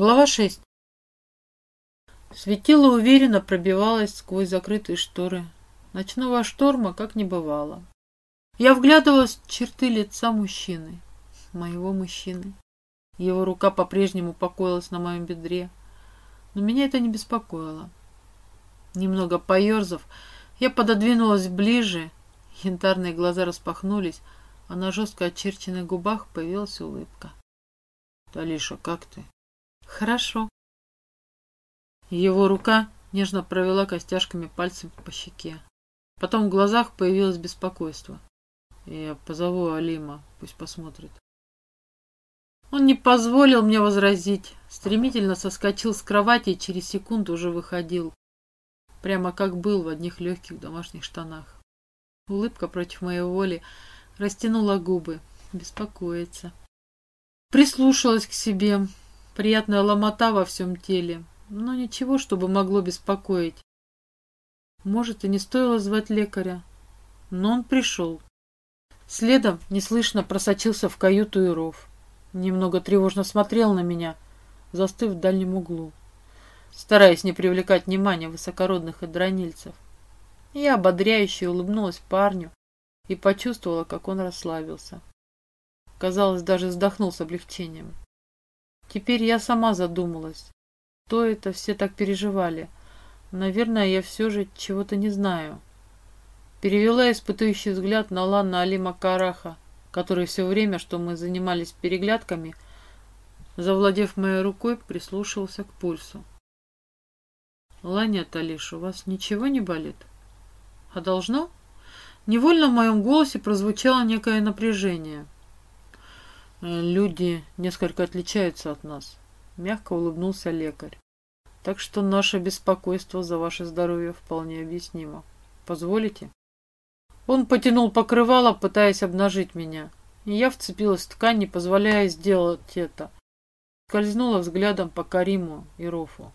Глава 6. Светило уверенно пробивалось сквозь закрытые шторы. Ночного шторма как не бывало. Я вглядывалась в черты лица мужчины. Моего мужчины. Его рука по-прежнему покоилась на моем бедре. Но меня это не беспокоило. Немного поерзав, я пододвинулась ближе. Янтарные глаза распахнулись, а на жестко очерченных губах появилась улыбка. «Талиша, как ты?» «Хорошо». Его рука нежно провела костяшками пальцев по щеке. Потом в глазах появилось беспокойство. Я позову Алима, пусть посмотрит. Он не позволил мне возразить. Стремительно соскочил с кровати и через секунду уже выходил. Прямо как был в одних легких домашних штанах. Улыбка против моей воли растянула губы. Беспокоится. Прислушалась к себе. Приятная ломота во всем теле. Но ничего, чтобы могло беспокоить. Может, и не стоило звать лекаря. Но он пришел. Следом неслышно просочился в каюту Иров. Немного тревожно смотрел на меня, застыв в дальнем углу, стараясь не привлекать внимания высокородных и Я ободряюще улыбнулась парню и почувствовала, как он расслабился. Казалось, даже вздохнул с облегчением. Теперь я сама задумалась. То это все так переживали. Наверное, я все же чего-то не знаю. Перевела испытующий взгляд на Лана Алима Караха, который все время, что мы занимались переглядками, завладев моей рукой, прислушивался к пульсу. «Ланя Талиш, у вас ничего не болит?» «А должно?» Невольно в моем голосе прозвучало некое напряжение. «Э, «Люди несколько отличаются от нас», — мягко улыбнулся лекарь. «Так что наше беспокойство за ваше здоровье вполне объяснимо. Позволите?» Он потянул покрывало, пытаясь обнажить меня. И я вцепилась в ткань, не позволяя сделать это. Скользнула взглядом по Кариму и Рофу.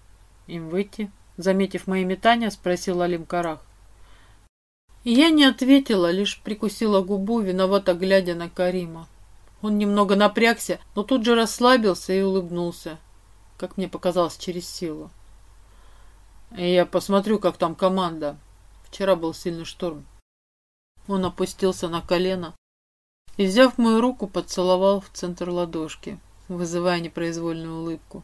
«Им выйти?» Заметив мои метания, спросил Алим Карах. Я не ответила, лишь прикусила губу, виновато глядя на Карима. Он немного напрягся, но тут же расслабился и улыбнулся, как мне показалось, через силу. Я посмотрю, как там команда. Вчера был сильный шторм. Он опустился на колено и, взяв мою руку, поцеловал в центр ладошки, вызывая непроизвольную улыбку.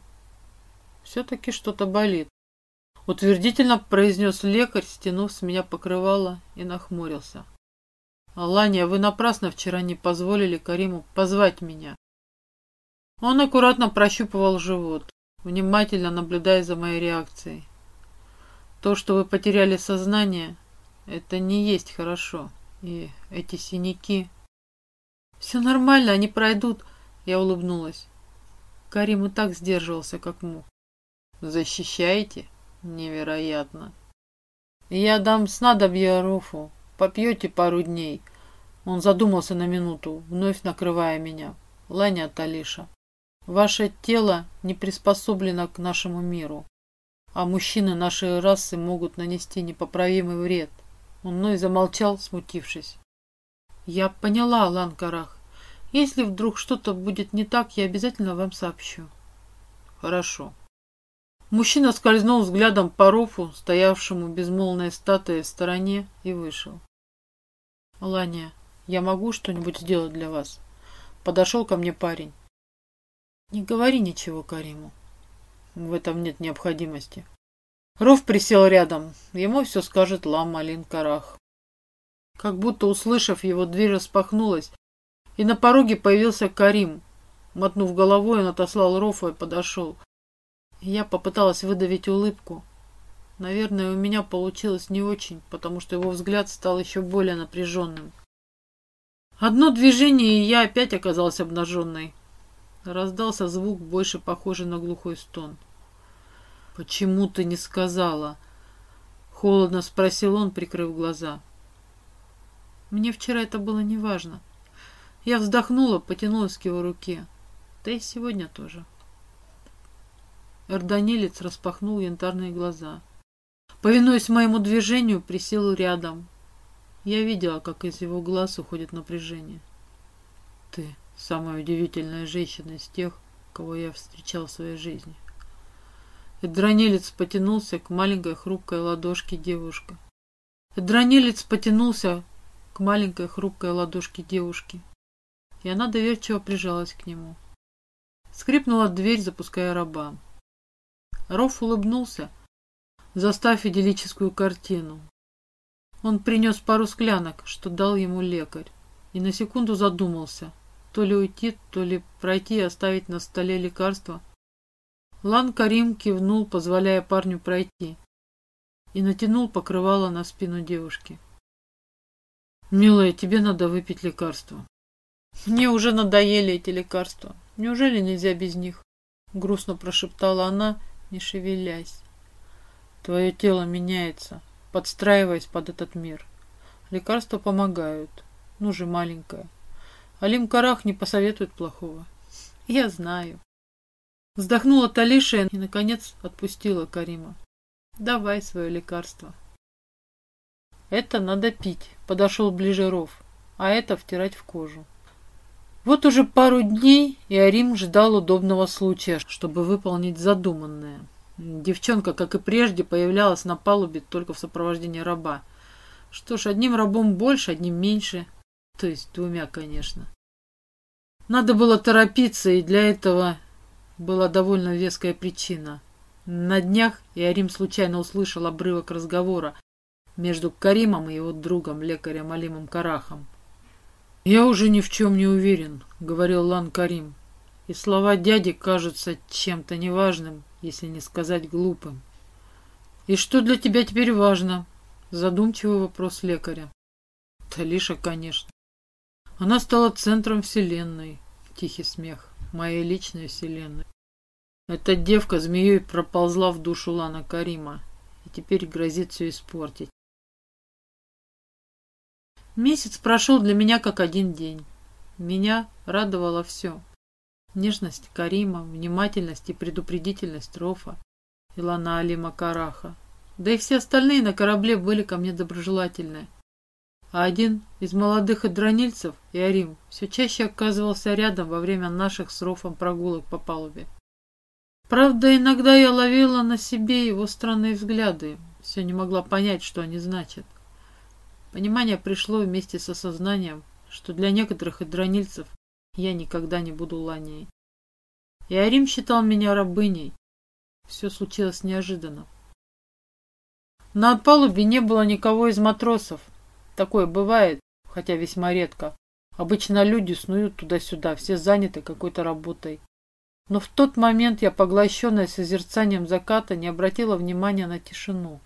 «Все-таки что-то болит», — утвердительно произнес лекарь, стянув с меня покрывало и нахмурился. «Алания, вы напрасно вчера не позволили Кариму позвать меня». Он аккуратно прощупывал живот, внимательно наблюдая за моей реакцией. «То, что вы потеряли сознание, это не есть хорошо». И эти синяки... Все нормально, они пройдут. Я улыбнулась. Карим и так сдерживался, как мог. Защищаете? Невероятно. Я дам снадобье Руфу. Попьете пару дней. Он задумался на минуту, вновь накрывая меня. Леня Талиша, ваше тело не приспособлено к нашему миру, а мужчины нашей расы могут нанести непоправимый вред. Он мной замолчал, смутившись. Я поняла, Ланкарах. Если вдруг что-то будет не так, я обязательно вам сообщу. Хорошо. Мужчина скользнул взглядом по рофу, стоявшему безмолвной статуей в стороне, и вышел. Ланя, я могу что-нибудь сделать для вас? Подошел ко мне парень. Не говори ничего Кариму. В этом нет необходимости. Ров присел рядом. Ему все скажет Лам Алин Карах. Как будто услышав его, дверь распахнулась, и на пороге появился Карим. Мотнув головой, он отослал Рофа и подошел. Я попыталась выдавить улыбку. Наверное, у меня получилось не очень, потому что его взгляд стал еще более напряженным. Одно движение, и я опять оказалась обнаженной. Раздался звук, больше похожий на глухой стон. «Почему ты не сказала?» Холодно спросил он, прикрыв глаза. Мне вчера это было неважно. Я вздохнула, потянулась к его руке. Да и сегодня тоже. Эрданилец распахнул янтарные глаза. Повинуясь моему движению, присел рядом. Я видела, как из его глаз уходит напряжение. Ты самая удивительная женщина из тех, кого я встречал в своей жизни. Эдронилец потянулся к маленькой хрупкой ладошке девушки. Эдронилец потянулся к маленькой хрупкой ладошке девушки, и она доверчиво прижалась к нему. Скрипнула дверь, запуская раба. Ров улыбнулся, заставив идиллическую картину. Он принес пару склянок, что дал ему лекарь, и на секунду задумался, то ли уйти, то ли пройти и оставить на столе лекарство. Лан Карим кивнул, позволяя парню пройти, и натянул покрывало на спину девушки. «Милая, тебе надо выпить лекарство». «Мне уже надоели эти лекарства. Неужели нельзя без них?» Грустно прошептала она, не шевелясь. «Твое тело меняется, подстраиваясь под этот мир. Лекарства помогают. Ну же, маленькая. Алим Карах не посоветует плохого. Я знаю. Вздохнула Талиша и, наконец, отпустила Карима. Давай свое лекарство. Это надо пить, подошел ближе Ров, а это втирать в кожу. Вот уже пару дней и Арим ждал удобного случая, чтобы выполнить задуманное. Девчонка, как и прежде, появлялась на палубе только в сопровождении раба. Что ж, одним рабом больше, одним меньше. То есть двумя, конечно. Надо было торопиться, и для этого была довольно веская причина. На днях Иарим случайно услышал обрывок разговора между Каримом и его другом, лекарем Алимом Карахом. «Я уже ни в чем не уверен», — говорил Лан Карим, «и слова дяди кажутся чем-то неважным, если не сказать глупым». «И что для тебя теперь важно?» — задумчивый вопрос лекаря. «Талиша, конечно. Она стала центром вселенной». Тихий смех моей личной вселенной. Эта девка змеей проползла в душу Лана Карима и теперь грозит все испортить. Месяц прошел для меня как один день. Меня радовало все. Нежность Карима, внимательность и предупредительность Рофа, Илана Алима Караха. Да и все остальные на корабле были ко мне доброжелательны. А один из молодых адронильцев, Иорим, все чаще оказывался рядом во время наших с Рофом прогулок по палубе. Правда, иногда я ловила на себе его странные взгляды, все не могла понять, что они значат. Понимание пришло вместе с осознанием, что для некоторых адронильцев я никогда не буду ланей. Иорим считал меня рабыней. Все случилось неожиданно. На палубе не было никого из матросов, Такое бывает, хотя весьма редко. Обычно люди снуют туда-сюда, все заняты какой-то работой. Но в тот момент я, поглощенная созерцанием заката, не обратила внимания на тишину.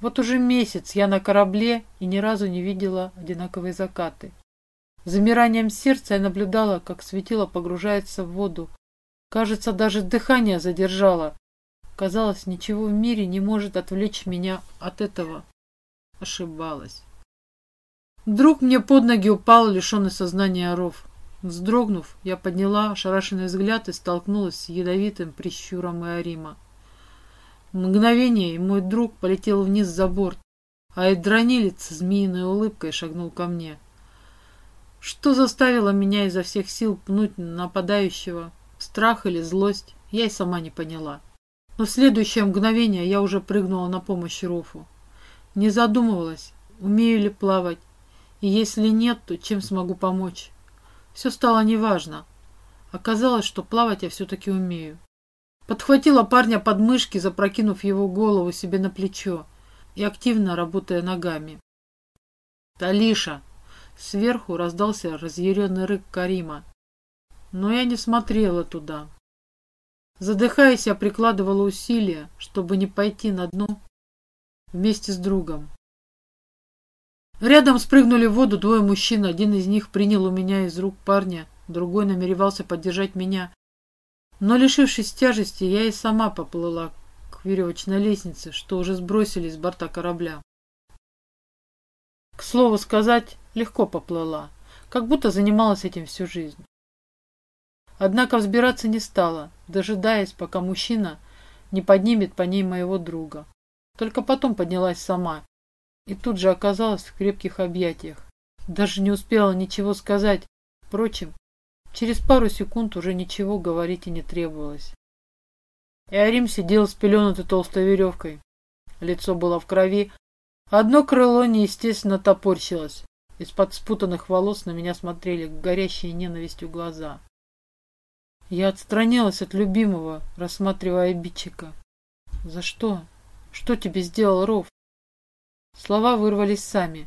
Вот уже месяц я на корабле и ни разу не видела одинаковые закаты. Замиранием сердца я наблюдала, как светило погружается в воду. Кажется, даже дыхание задержало. Казалось, ничего в мире не может отвлечь меня от этого. Ошибалась. Вдруг мне под ноги упал лишенный сознания ров. Вздрогнув, я подняла ошарашенный взгляд и столкнулась с ядовитым прищуром Иорима. Мгновение мой друг полетел вниз за борт, а Эдронилец с змеиной улыбкой шагнул ко мне. Что заставило меня изо всех сил пнуть нападающего? Страх или злость? Я и сама не поняла. Но в следующее мгновение я уже прыгнула на помощь Рофу. Не задумывалась, умею ли плавать, и если нет, то чем смогу помочь? Все стало неважно. Оказалось, что плавать я все-таки умею. Подхватила парня под мышки, запрокинув его голову себе на плечо и активно работая ногами. «Талиша!» Сверху раздался разъяренный рык Карима. Но я не смотрела туда. Задыхаясь, я прикладывала усилия, чтобы не пойти на дно вместе с другом. Рядом спрыгнули в воду двое мужчин. Один из них принял у меня из рук парня, другой намеревался поддержать меня. Но, лишившись тяжести, я и сама поплыла к веревочной лестнице, что уже сбросили с борта корабля. К слову сказать, легко поплыла, как будто занималась этим всю жизнь. Однако взбираться не стала, дожидаясь, пока мужчина не поднимет по ней моего друга. Только потом поднялась сама и тут же оказалась в крепких объятиях. Даже не успела ничего сказать. Впрочем, через пару секунд уже ничего говорить и не требовалось. И Арим сидел спеленутый толстой веревкой. Лицо было в крови. Одно крыло неестественно топорщилось. Из-под спутанных волос на меня смотрели горящие ненавистью глаза. Я отстранилась от любимого, рассматривая обидчика. «За что? Что тебе сделал Ров?» Слова вырвались сами.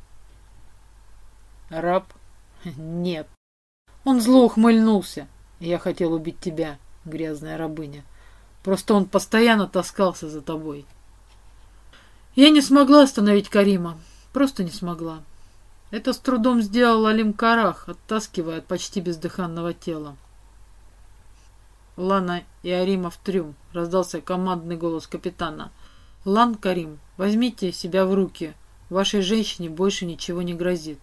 «Раб? Нет. Он зло ухмыльнулся. Я хотел убить тебя, грязная рабыня. Просто он постоянно таскался за тобой. Я не смогла остановить Карима. Просто не смогла. Это с трудом сделал Алим Карах, оттаскивая от почти бездыханного тела. Лана и Арима в трюм. Раздался командный голос капитана. Лан Карим, возьмите себя в руки. Вашей женщине больше ничего не грозит.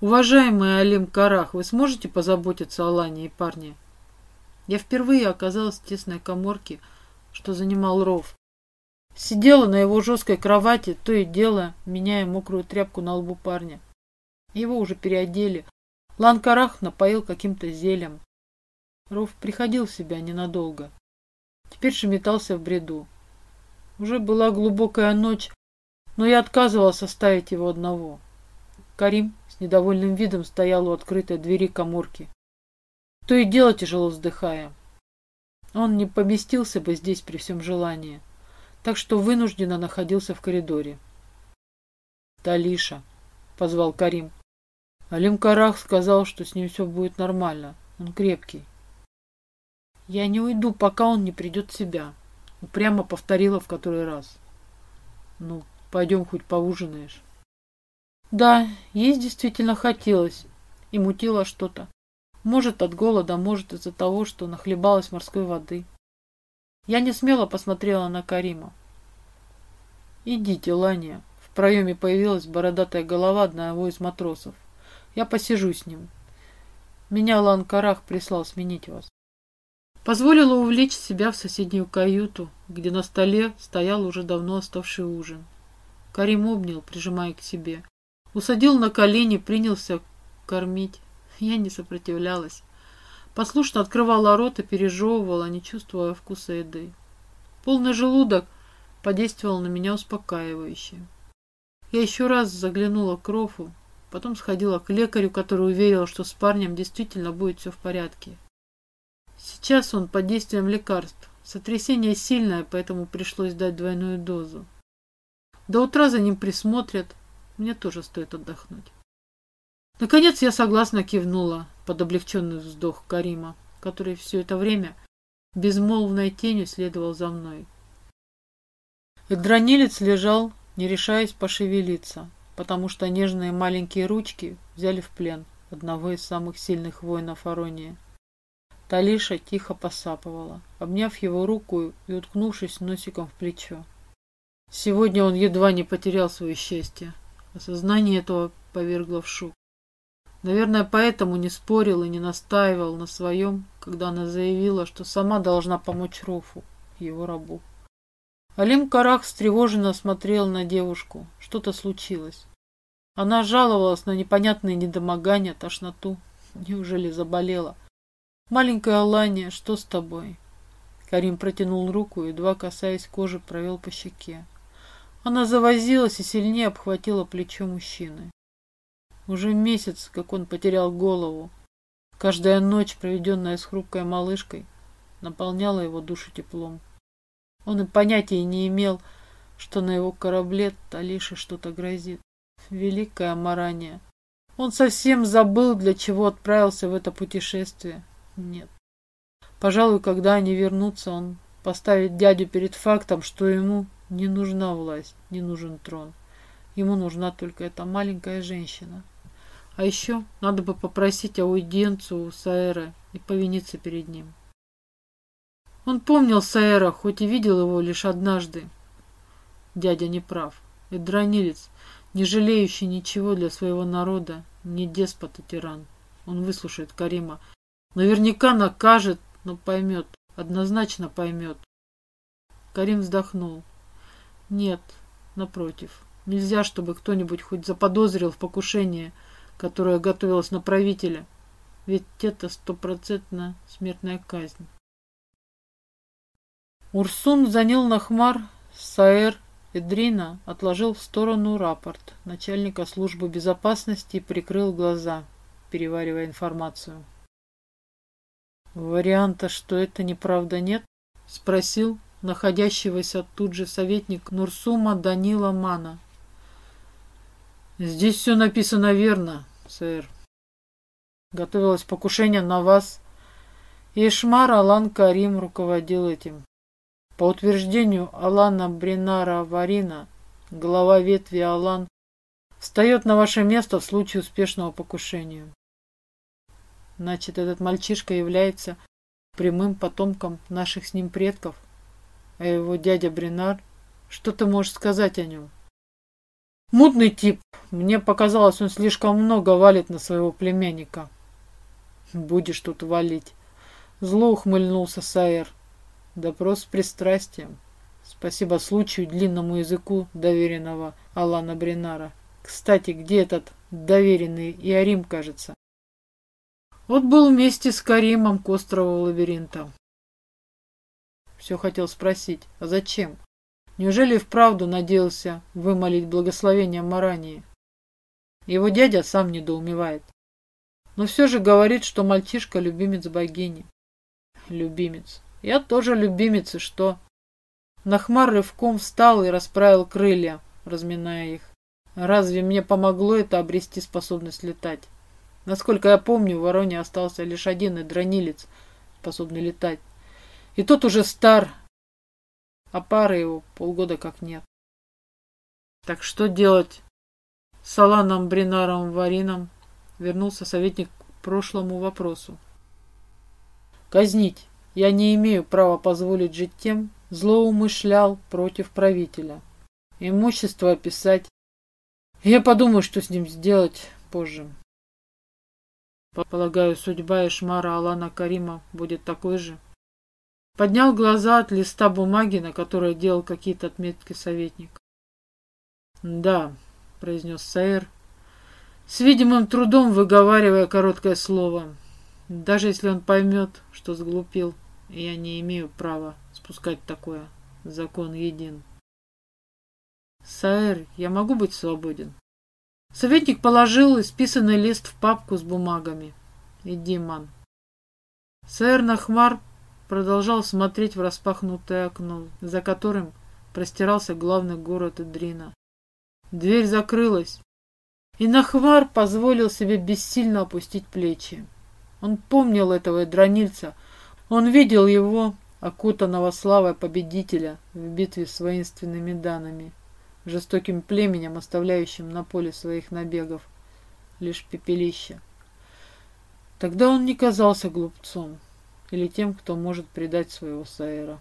Уважаемый Алим Карах, вы сможете позаботиться о Лане и парне? Я впервые оказалась в тесной коморке, что занимал ров. Сидела на его жесткой кровати, то и дело, меняя мокрую тряпку на лбу парня. Его уже переодели. Лан Карах напоил каким-то зелем. Ров приходил в себя ненадолго. Теперь же метался в бреду. Уже была глубокая ночь, но я отказывалась оставить его одного. Карим с недовольным видом стоял у открытой двери коморки. То и дело тяжело вздыхая. Он не поместился бы здесь при всем желании, так что вынужденно находился в коридоре. «Талиша», — позвал Карим. Алим Карах сказал, что с ним все будет нормально. Он крепкий. «Я не уйду, пока он не придет в себя», — упрямо повторила в который раз. «Ну, пойдем хоть поужинаешь». Да, есть действительно хотелось. И мутило что-то. Может от голода, может из-за того, что нахлебалась морской воды. Я не смело посмотрела на Карима. «Идите, Лания». В проеме появилась бородатая голова одного из матросов. «Я посижу с ним. Меня Лан Карах прислал сменить вас». Позволила увлечь себя в соседнюю каюту, где на столе стоял уже давно оставший ужин. Карим обнял, прижимая к себе. Усадил на колени, принялся кормить. Я не сопротивлялась. Послушно открывала рот и пережевывала, не чувствуя вкуса еды. Полный желудок подействовал на меня успокаивающе. Я еще раз заглянула к Рофу, потом сходила к лекарю, который уверил, что с парнем действительно будет все в порядке. Сейчас он под действием лекарств. Сотрясение сильное, поэтому пришлось дать двойную дозу. До утра за ним присмотрят, мне тоже стоит отдохнуть. Наконец я согласно кивнула под облегченный вздох Карима, который все это время безмолвной тенью следовал за мной. Эдронилец лежал, не решаясь пошевелиться, потому что нежные маленькие ручки взяли в плен одного из самых сильных воинов Аронии. Талиша тихо посапывала, обняв его руку и уткнувшись носиком в плечо. Сегодня он едва не потерял свое счастье. Осознание этого повергло в шок. Наверное, поэтому не спорил и не настаивал на своем, когда она заявила, что сама должна помочь Рофу, его рабу. Алим Карах встревоженно смотрел на девушку. Что-то случилось. Она жаловалась на непонятные недомогания, тошноту. Неужели заболела? Маленькая Алания, что с тобой? Карим протянул руку едва касаясь кожи, провел по щеке. Она завозилась и сильнее обхватила плечо мужчины. Уже месяц, как он потерял голову. Каждая ночь, проведенная с хрупкой малышкой, наполняла его душу теплом. Он и понятия не имел, что на его корабле Талише что-то грозит. Великая Марания. Он совсем забыл, для чего отправился в это путешествие. Нет. Пожалуй, когда они вернутся, он поставит дядю перед фактом, что ему не нужна власть, не нужен трон. Ему нужна только эта маленькая женщина. А еще надо бы попросить аудиенцию у Саэра и повиниться перед ним. Он помнил Саэра, хоть и видел его лишь однажды. Дядя не прав. Эдронилец, не жалеющий ничего для своего народа, не деспот и тиран. Он выслушает Карима. Наверняка накажет, но поймет, однозначно поймет. Карим вздохнул. Нет, напротив. Нельзя, чтобы кто-нибудь хоть заподозрил в покушении, которое готовилось на правителя. Ведь это стопроцентно смертная казнь. Урсун занял Нахмар, Саэр, Эдрина отложил в сторону рапорт начальника службы безопасности и прикрыл глаза, переваривая информацию. «Варианта, что это неправда, нет?» — спросил находящегося тут же советник Нурсума Данила Мана. «Здесь все написано верно, сэр. Готовилось покушение на вас, Ишмар Алан Карим руководил этим. По утверждению Алана Бринара Варина, глава ветви Алан, встает на ваше место в случае успешного покушения. Значит, этот мальчишка является прямым потомком наших с ним предков, а его дядя Бринар, что ты можешь сказать о нем? Мудный тип. Мне показалось, он слишком много валит на своего племянника. Будешь тут валить. Зло ухмыльнулся Саэр. Допрос с пристрастием. Спасибо случаю длинному языку доверенного Алана Бринара. Кстати, где этот доверенный Иорим, кажется? Вот был вместе с Каримом к острову лабиринта. Все хотел спросить, а зачем? Неужели вправду надеялся вымолить благословение Марании? Его дядя сам недоумевает. Но все же говорит, что мальчишка любимец богини. Любимец. Я тоже любимец, и что? Нахмар рывком встал и расправил крылья, разминая их. Разве мне помогло это обрести способность летать? Насколько я помню, в Вороне остался лишь один идронилец, способный летать. И тот уже стар, а пары его полгода как нет. Так что делать с Аланом Бринаром Варином? Вернулся советник к прошлому вопросу. Казнить. Я не имею права позволить жить тем, злоумышлял против правителя. Имущество описать. Я подумаю, что с ним сделать позже. Полагаю, судьба Ишмара Алана Карима будет такой же. Поднял глаза от листа бумаги, на которой делал какие-то отметки советник. «Да», — произнес Саэр, с видимым трудом выговаривая короткое слово. «Даже если он поймет, что сглупил». Я не имею права спускать такое. Закон един. Саэр, я могу быть свободен? Советник положил исписанный лист в папку с бумагами. Иди, ман. Саэр Нахмар продолжал смотреть в распахнутое окно, за которым простирался главный город Идрина. Дверь закрылась, и Нахмар позволил себе бессильно опустить плечи. Он помнил этого дронильца, он видел его, окутанного славой победителя в битве с воинственными данными, жестоким племенем, оставляющим на поле своих набегов лишь пепелище. Тогда он не казался глупцом или тем, кто может предать своего Саэра.